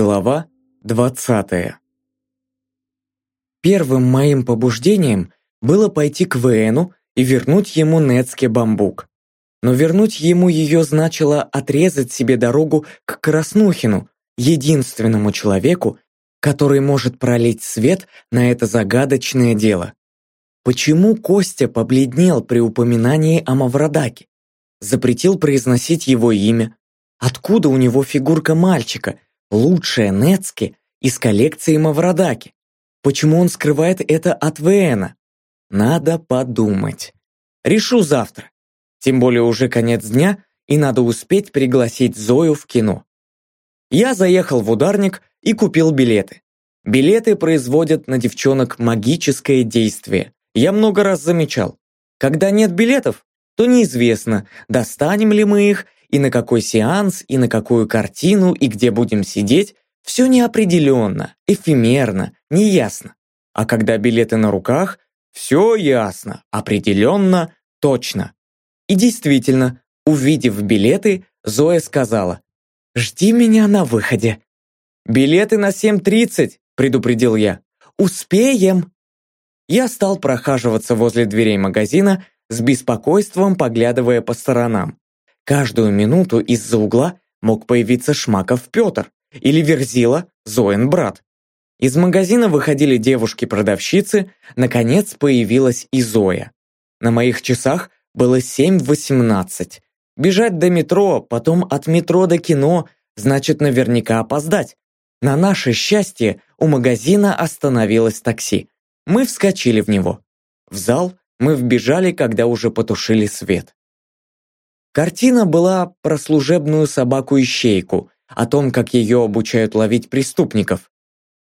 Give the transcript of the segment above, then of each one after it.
Глава 20 Первым моим побуждением было пойти к Вену и вернуть ему Нецке бамбук. Но вернуть ему ее значило отрезать себе дорогу к Краснухину, единственному человеку, который может пролить свет на это загадочное дело. Почему Костя побледнел при упоминании о Маврадаке? Запретил произносить его имя. Откуда у него фигурка мальчика, лучшая Нецке из коллекции Маврадаки? Почему он скрывает это от Вена? Надо подумать. Решу завтра. Тем более уже конец дня, и надо успеть пригласить Зою в кино. Я заехал в ударник и купил билеты. Билеты производят на девчонок магическое действие. Я много раз замечал. Когда нет билетов, то неизвестно, достанем ли мы их, и на какой сеанс, и на какую картину, и где будем сидеть, все неопределенно, эфемерно, неясно. А когда билеты на руках, все ясно, определенно, точно. И действительно, увидев билеты, Зоя сказала, «Жди меня на выходе». «Билеты на 7.30», предупредил я. «Успеем!» Я стал прохаживаться возле дверей магазина, с беспокойством поглядывая по сторонам. Каждую минуту из-за угла мог появиться Шмаков Петр или Верзила Зоин брат. Из магазина выходили девушки-продавщицы, наконец появилась и Зоя. На моих часах было 7.18. Бежать до метро, потом от метро до кино, значит наверняка опоздать. На наше счастье у магазина остановилось такси. Мы вскочили в него. В зал мы вбежали, когда уже потушили свет. Картина была про служебную собаку-ищейку, о том, как ее обучают ловить преступников.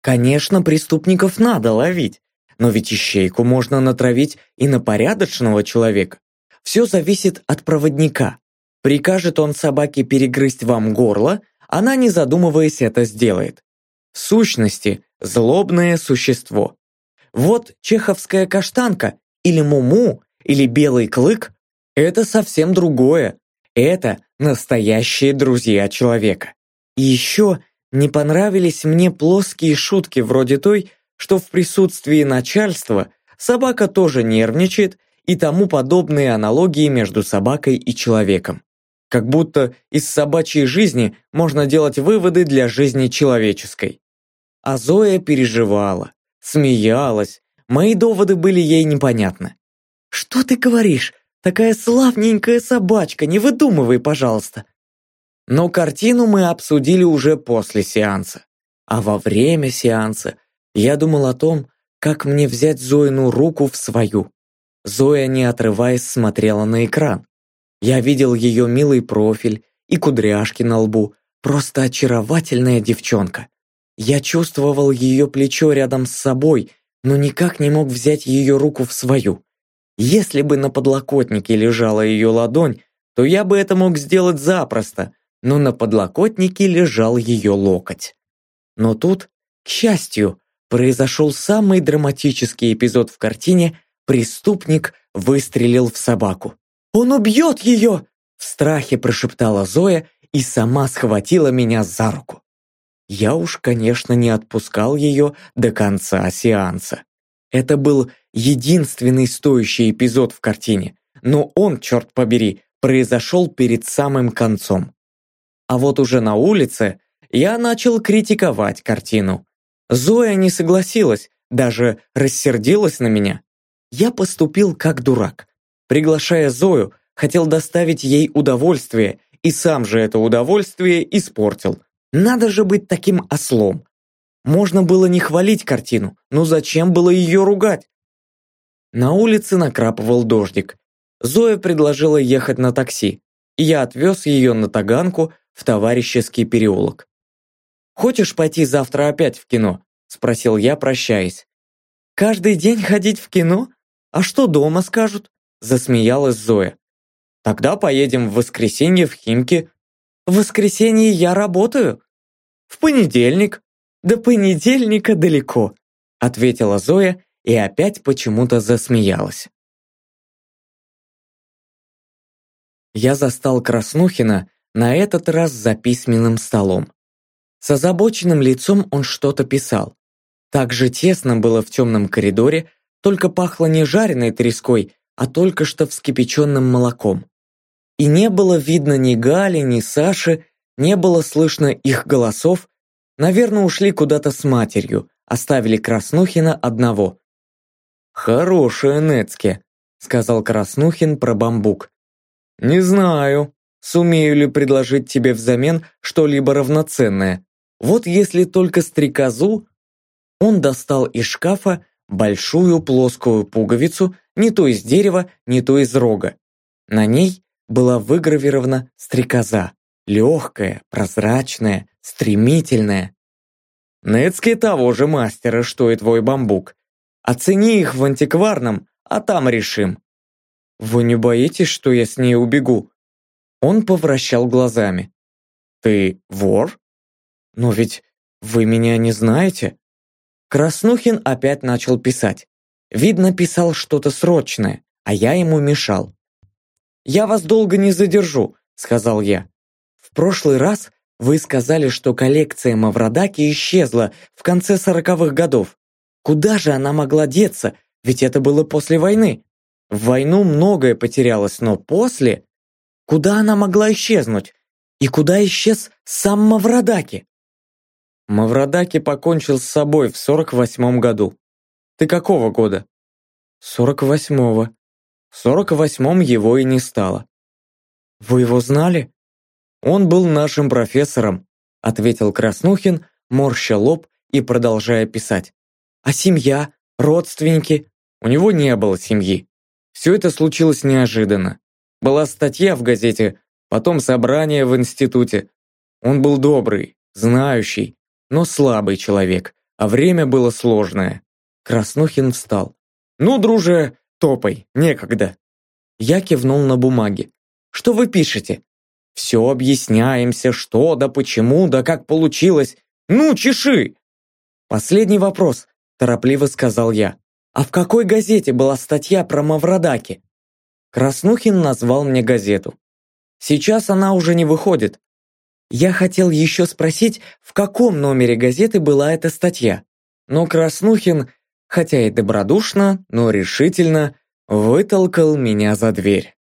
Конечно, преступников надо ловить, но ведь ищейку можно натравить и на порядочного человека. Все зависит от проводника. Прикажет он собаке перегрызть вам горло, она, не задумываясь, это сделает. В сущности, злобное существо. Вот чеховская каштанка, или муму, или белый клык – это совсем другое. Это настоящие друзья человека. И еще не понравились мне плоские шутки вроде той, что в присутствии начальства собака тоже нервничает и тому подобные аналогии между собакой и человеком. Как будто из собачьей жизни можно делать выводы для жизни человеческой. А Зоя переживала, смеялась, мои доводы были ей непонятны. «Что ты говоришь? Такая славненькая собачка, не выдумывай, пожалуйста!» Но картину мы обсудили уже после сеанса. А во время сеанса я думал о том, как мне взять Зоину руку в свою. Зоя, не отрываясь, смотрела на экран. Я видел ее милый профиль и кудряшки на лбу. Просто очаровательная девчонка. Я чувствовал ее плечо рядом с собой, но никак не мог взять ее руку в свою. Если бы на подлокотнике лежала ее ладонь, то я бы это мог сделать запросто, но на подлокотнике лежал ее локоть. Но тут, к счастью, произошел самый драматический эпизод в картине «Преступник выстрелил в собаку». «Он убьет ее!» В страхе прошептала Зоя и сама схватила меня за руку. Я уж, конечно, не отпускал ее до конца сеанса. Это был единственный стоящий эпизод в картине, но он, черт побери, произошел перед самым концом. А вот уже на улице я начал критиковать картину. Зоя не согласилась, даже рассердилась на меня. Я поступил как дурак. Приглашая Зою, хотел доставить ей удовольствие, и сам же это удовольствие испортил. Надо же быть таким ослом. Можно было не хвалить картину, но зачем было ее ругать? На улице накрапывал дождик. Зоя предложила ехать на такси, и я отвез ее на Таганку, в товарищеский переулок. «Хочешь пойти завтра опять в кино?» – спросил я, прощаясь. «Каждый день ходить в кино? А что дома скажут?» – засмеялась Зоя. «Тогда поедем в воскресенье в Химки». «В воскресенье я работаю?» «В понедельник». «До понедельника далеко», – ответила Зоя и опять почему-то засмеялась. Я застал Краснухина на этот раз за письменным столом. С озабоченным лицом он что-то писал. Так же тесно было в темном коридоре, только пахло не жареной треской, а только что вскипяченным молоком. И не было видно ни Гали, ни Саши, не было слышно их голосов, наверное, ушли куда-то с матерью, оставили Краснухина одного. «Хорошая Нецке», — сказал Краснухин про бамбук. «Не знаю, сумею ли предложить тебе взамен что-либо равноценное. Вот если только стрекозу...» Он достал из шкафа большую плоскую пуговицу, не то из дерева, не то из рога. На ней была выгравирована стрекоза, легкая, прозрачная, стремительная. Нецкий того же мастера, что и твой бамбук. Оцени их в антикварном, а там решим. Вы не боитесь, что я с ней убегу? Он повращал глазами. Ты вор? Но ведь вы меня не знаете. Краснухин опять начал писать. Видно, писал что-то срочное, а я ему мешал. «Я вас долго не задержу», — сказал я. «В прошлый раз вы сказали, что коллекция Мавродаки исчезла в конце сороковых годов. Куда же она могла деться, ведь это было после войны? В войну многое потерялось, но после... Куда она могла исчезнуть? И куда исчез сам Мавродаки? Мавродаки покончил с собой в сорок восьмом году. Ты какого года? Сорок восьмого. В сорок восьмом его и не стало. Вы его знали? Он был нашим профессором, ответил Краснухин, морща лоб и продолжая писать. А семья, родственники? У него не было семьи. Все это случилось неожиданно. Была статья в газете, потом собрание в институте. Он был добрый, знающий, но слабый человек, а время было сложное. Краснухин встал. «Ну, друже, топай, некогда». Я кивнул на бумаге. «Что вы пишете?» «Все объясняемся, что да почему да как получилось. Ну, чеши!» «Последний вопрос», – торопливо сказал я. «А в какой газете была статья про Мавродаки?» Краснухин назвал мне газету. «Сейчас она уже не выходит, я хотел еще спросить, в каком номере газеты была эта статья. Но Краснухин, хотя и добродушно, но решительно, вытолкал меня за дверь.